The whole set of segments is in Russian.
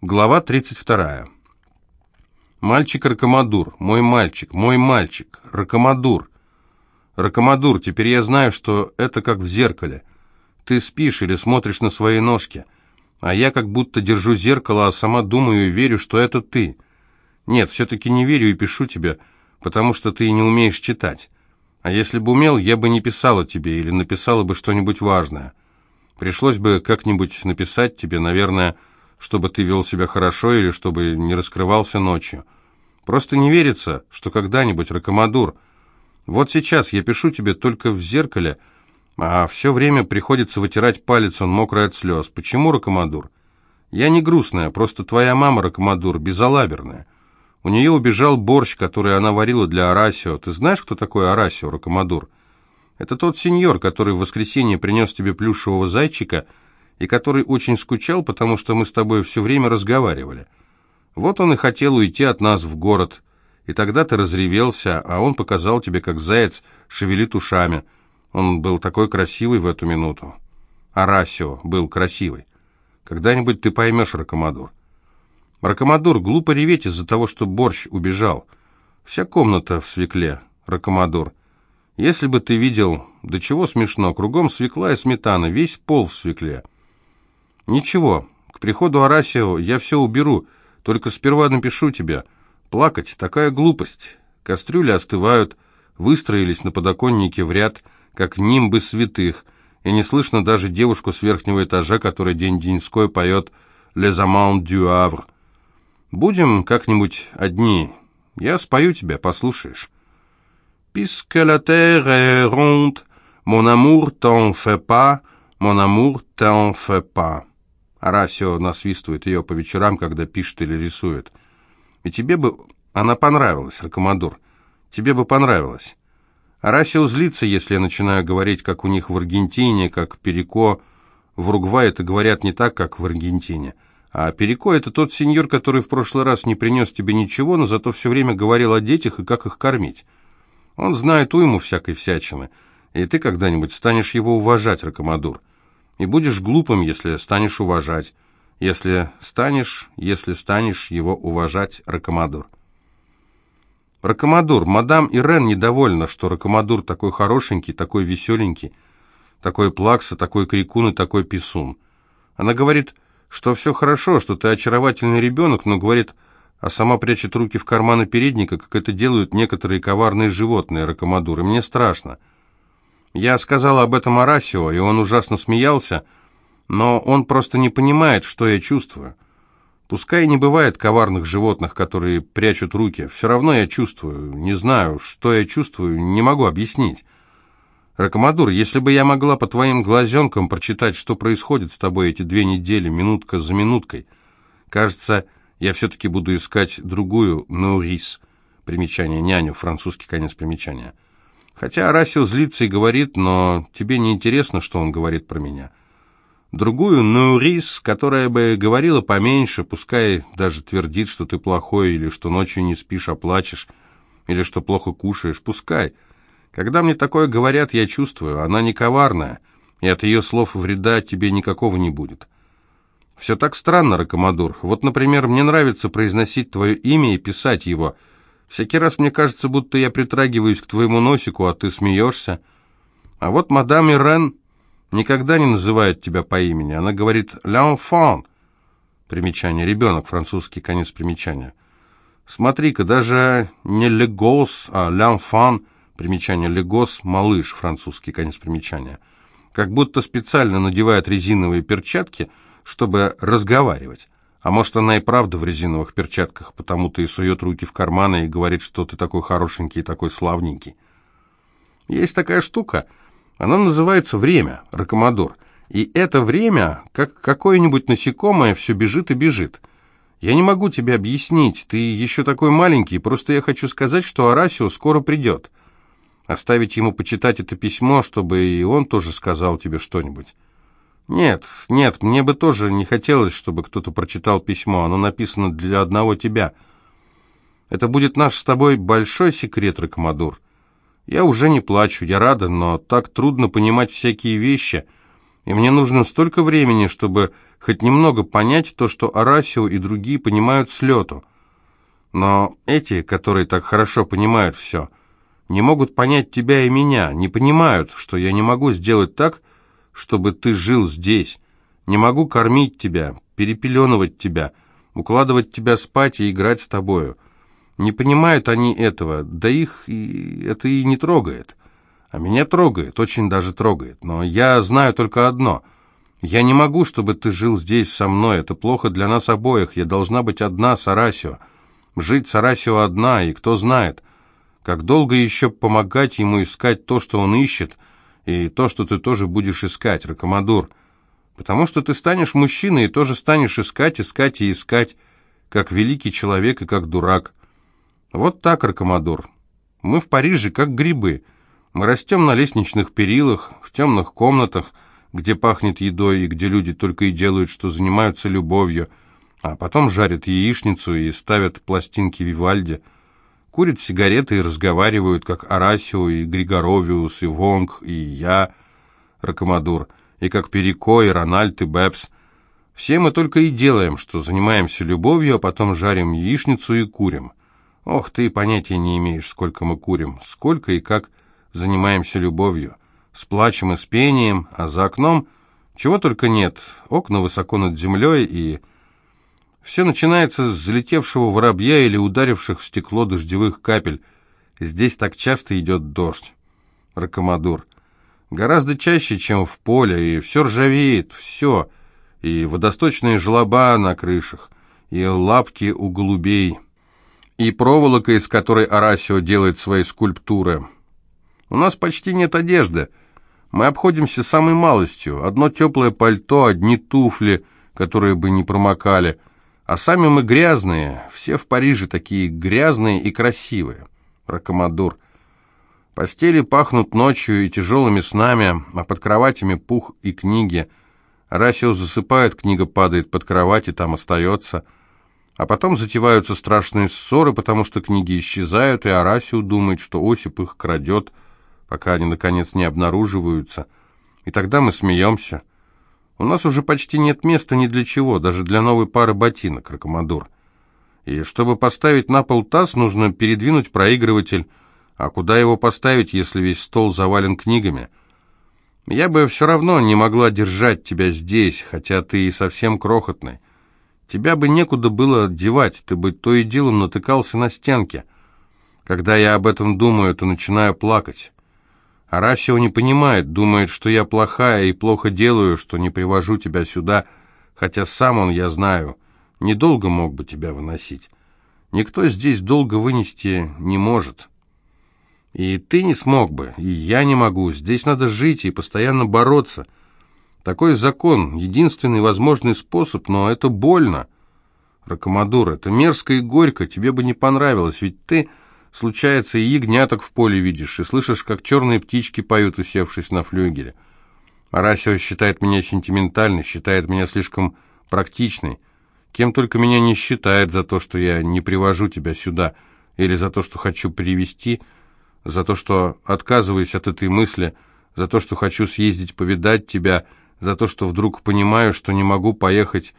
Глава 32. Мальчик Ракомадур, мой мальчик, мой мальчик, Ракомадур. Ракомадур, теперь я знаю, что это как в зеркале. Ты спишь или смотришь на свои ножки, а я как будто держу зеркало, а сама думаю и верю, что это ты. Нет, все-таки не верю и пишу тебе, потому что ты не умеешь читать. А если бы умел, я бы не писала тебе или написала бы что-нибудь важное. Пришлось бы как-нибудь написать тебе, наверное, чтобы ты вел себя хорошо или чтобы не раскрывался ночью. Просто не верится, что когда-нибудь, Ракомадур. Вот сейчас я пишу тебе только в зеркале, а все время приходится вытирать палец, он мокрый от слез. Почему, Ракомадур? Я не грустная, просто твоя мама, Ракомадур, безалаберная. У нее убежал борщ, который она варила для Арасио. Ты знаешь, кто такой Арасио, Ракомадур? Это тот сеньор, который в воскресенье принес тебе плюшевого зайчика – и который очень скучал, потому что мы с тобой все время разговаривали. Вот он и хотел уйти от нас в город, и тогда ты разревелся, а он показал тебе, как заяц шевелит ушами. Он был такой красивый в эту минуту. Арасио был красивый. Когда-нибудь ты поймешь, Ракомадур. Ракомадур, глупо реветь из-за того, что борщ убежал. Вся комната в свекле, Ракомадур. Если бы ты видел, до чего смешно, кругом свекла и сметана, весь пол в свекле. «Ничего, к приходу Арасио я все уберу, только сперва напишу тебе. Плакать — такая глупость. Кастрюли остывают, выстроились на подоконнике в ряд, как нимбы святых, и не слышно даже девушку с верхнего этажа, которая день-деньской поет «Les amants du Havre». Будем как-нибудь одни. Я спою тебя, послушаешь. «Puisque la terre est ronde, mon amour t'en fait pas, mon amour t'en fait pas». Арасио насвистывает ее по вечерам, когда пишет или рисует. И тебе бы она понравилась, Ракомадур. Тебе бы понравилось. Арасио злится, если я начинаю говорить, как у них в Аргентине, как Переко. В Уругвае это говорят не так, как в Аргентине. А Переко — это тот сеньор, который в прошлый раз не принес тебе ничего, но зато все время говорил о детях и как их кормить. Он знает уйму всякой всячины, и ты когда-нибудь станешь его уважать, Ракомадур и будешь глупым, если станешь уважать. Если станешь, если станешь его уважать, Ракомадур. Ракомадур, мадам Ирен недовольна, что Ракомадур такой хорошенький, такой веселенький, такой плакса, такой крикун и такой писун. Она говорит, что все хорошо, что ты очаровательный ребенок, но говорит, а сама прячет руки в карманы передника, как это делают некоторые коварные животные, Ракомадур, и мне страшно. Я сказал об этом Арасио, и он ужасно смеялся, но он просто не понимает, что я чувствую. Пускай не бывает коварных животных, которые прячут руки, все равно я чувствую, не знаю, что я чувствую, не могу объяснить. Ракомадур, если бы я могла по твоим глазенкам прочитать, что происходит с тобой эти две недели, минутка за минуткой, кажется, я все-таки буду искать другую Нурис. Примечание няню, французский конец примечания. Хотя Арасио злится и говорит, но тебе не интересно, что он говорит про меня. Другую, Нурис, которая бы говорила поменьше, пускай даже твердит, что ты плохой, или что ночью не спишь, а плачешь, или что плохо кушаешь, пускай. Когда мне такое говорят, я чувствую, она не коварная, и от ее слов вреда тебе никакого не будет. Все так странно, Ракомадур. Вот, например, мне нравится произносить твое имя и писать его – Всякий раз мне кажется, будто я притрагиваюсь к твоему носику, а ты смеешься. А вот мадам Ирен никогда не называет тебя по имени. Она говорит «l'enfant». Примечание «ребенок», французский конец примечания. Смотри-ка, даже не «легос», а «l'enfant», примечание «легос», «малыш», французский конец примечания. Как будто специально надевает резиновые перчатки, чтобы разговаривать. А может, она и правда в резиновых перчатках, потому-то и сует руки в карманы и говорит, что ты такой хорошенький и такой славненький. Есть такая штука, она называется время, ракомодор. И это время, как какое-нибудь насекомое, все бежит и бежит. Я не могу тебе объяснить, ты еще такой маленький, просто я хочу сказать, что Арасио скоро придет. Оставить ему почитать это письмо, чтобы и он тоже сказал тебе что-нибудь. «Нет, нет, мне бы тоже не хотелось, чтобы кто-то прочитал письмо. Оно написано для одного тебя. Это будет наш с тобой большой секрет, Ракомадур. Я уже не плачу, я рада, но так трудно понимать всякие вещи, и мне нужно столько времени, чтобы хоть немного понять то, что Арасио и другие понимают с лету. Но эти, которые так хорошо понимают все, не могут понять тебя и меня, не понимают, что я не могу сделать так, чтобы ты жил здесь, не могу кормить тебя, перепеленывать тебя, укладывать тебя спать и играть с тобою. Не понимают они этого, да их и это и не трогает. А меня трогает, очень даже трогает. Но я знаю только одно. Я не могу, чтобы ты жил здесь со мной. Это плохо для нас обоих. Я должна быть одна с Арасио. Жить с Арасио одна, и кто знает, как долго еще помогать ему искать то, что он ищет, и то, что ты тоже будешь искать, Ракомадур. Потому что ты станешь мужчиной и тоже станешь искать, искать и искать, как великий человек и как дурак. Вот так, Ракомадур. Мы в Париже как грибы. Мы растем на лестничных перилах, в темных комнатах, где пахнет едой и где люди только и делают, что занимаются любовью, а потом жарят яичницу и ставят пластинки Вивальди, курят сигареты и разговаривают, как Арасио и Григоровиус, и Вонг, и я, Ракомадур, и как Перико, и Рональд, и Бэбс. Все мы только и делаем, что занимаемся любовью, а потом жарим яичницу и курим. Ох, ты понятия не имеешь, сколько мы курим, сколько и как занимаемся любовью. С плачем и с пением, а за окном чего только нет. Окна высоко над землей, и все начинается с залетевшего воробья или ударивших в стекло дождевых капель. Здесь так часто идет дождь. Ракомадур. Гораздо чаще, чем в поле, и все ржавеет, все. И водосточные желоба на крышах, и лапки у голубей, и проволока, из которой Арасио делает свои скульптуры. У нас почти нет одежды. Мы обходимся самой малостью. Одно теплое пальто, одни туфли, которые бы не промокали. А сами мы грязные. Все в Париже такие грязные и красивые. Ракомадур. Постели пахнут ночью и тяжелыми снами, а под кроватями пух и книги. Расио засыпает, книга падает под кровать и там остается. А потом затеваются страшные ссоры, потому что книги исчезают, и Арасио думает, что Осип их крадет – пока они, наконец, не обнаруживаются. И тогда мы смеемся. У нас уже почти нет места ни для чего, даже для новой пары ботинок, Ракомадур. И чтобы поставить на пол таз, нужно передвинуть проигрыватель. А куда его поставить, если весь стол завален книгами? Я бы все равно не могла держать тебя здесь, хотя ты и совсем крохотный. Тебя бы некуда было девать, ты бы то и дело натыкался на стенки. Когда я об этом думаю, то начинаю плакать. Арасио не понимает, думает, что я плохая и плохо делаю, что не привожу тебя сюда, хотя сам он, я знаю, недолго мог бы тебя выносить. Никто здесь долго вынести не может. И ты не смог бы, и я не могу. Здесь надо жить и постоянно бороться. Такой закон, единственный возможный способ, но это больно. Ракомадур, это мерзко и горько, тебе бы не понравилось, ведь ты Случается, и ягняток в поле видишь, и слышишь, как черные птички поют, усевшись на флюгеле. Арасио считает меня сентиментальной, считает меня слишком практичной. Кем только меня не считает за то, что я не привожу тебя сюда, или за то, что хочу привести, за то, что отказываюсь от этой мысли, за то, что хочу съездить повидать тебя, за то, что вдруг понимаю, что не могу поехать,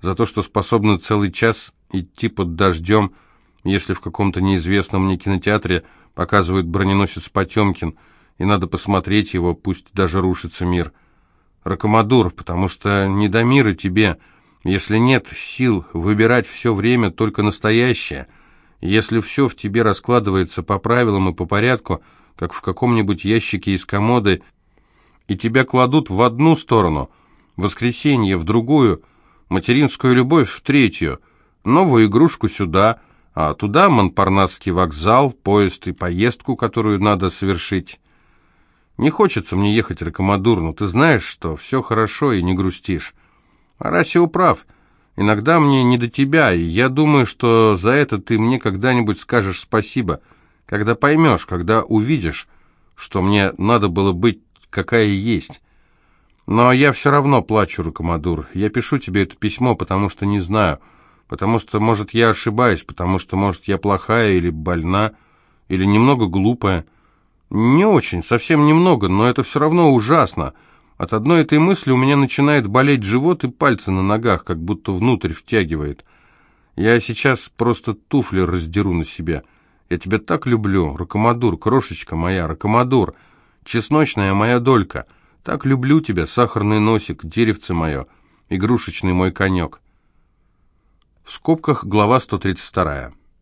за то, что способна целый час идти под дождем, если в каком-то неизвестном мне кинотеатре показывают броненосец Потемкин, и надо посмотреть его, пусть даже рушится мир. Ракомадур, потому что не до мира тебе, если нет сил выбирать все время только настоящее, если все в тебе раскладывается по правилам и по порядку, как в каком-нибудь ящике из комоды, и тебя кладут в одну сторону, воскресенье в другую, материнскую любовь в третью, новую игрушку сюда — а туда Монпарнасский вокзал, поезд и поездку, которую надо совершить. Не хочется мне ехать, Ракомадур, но ты знаешь, что все хорошо и не грустишь. Арасио прав. Иногда мне не до тебя, и я думаю, что за это ты мне когда-нибудь скажешь спасибо, когда поймешь, когда увидишь, что мне надо было быть, какая есть. Но я все равно плачу, Ракомадур. Я пишу тебе это письмо, потому что не знаю — потому что, может, я ошибаюсь, потому что, может, я плохая или больна, или немного глупая. Не очень, совсем немного, но это все равно ужасно. От одной этой мысли у меня начинает болеть живот и пальцы на ногах, как будто внутрь втягивает. Я сейчас просто туфли раздеру на себя. Я тебя так люблю, Ракомадур, крошечка моя, Ракомадур, чесночная моя долька. Так люблю тебя, сахарный носик, деревце мое, игрушечный мой конек. В скобках глава 132.